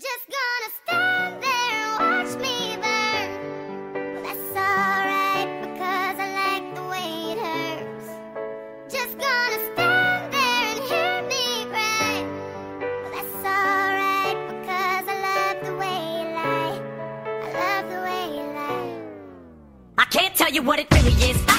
Just gonna stand there and watch me burn. Well, that's alright because I like the way it hurts. Just gonna stand there and hear me cry. Well, that's alright because I love the way you lie. I love the way you lie. I can't tell you what it really is.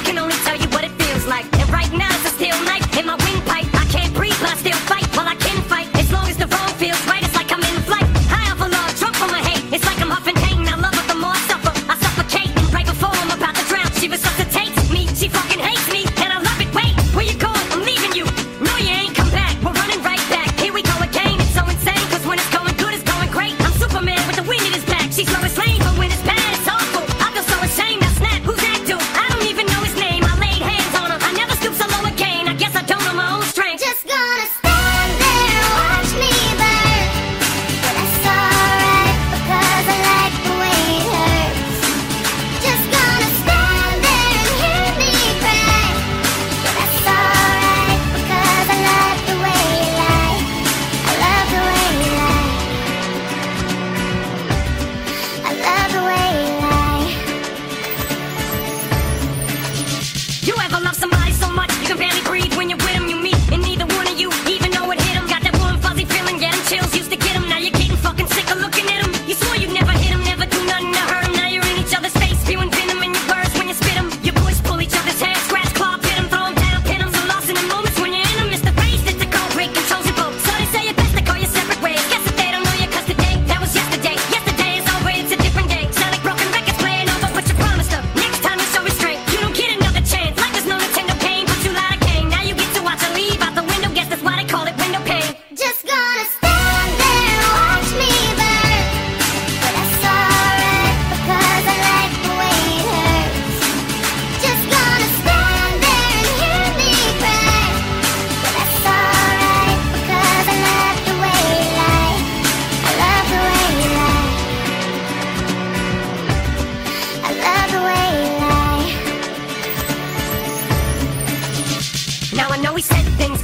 Now I know he said things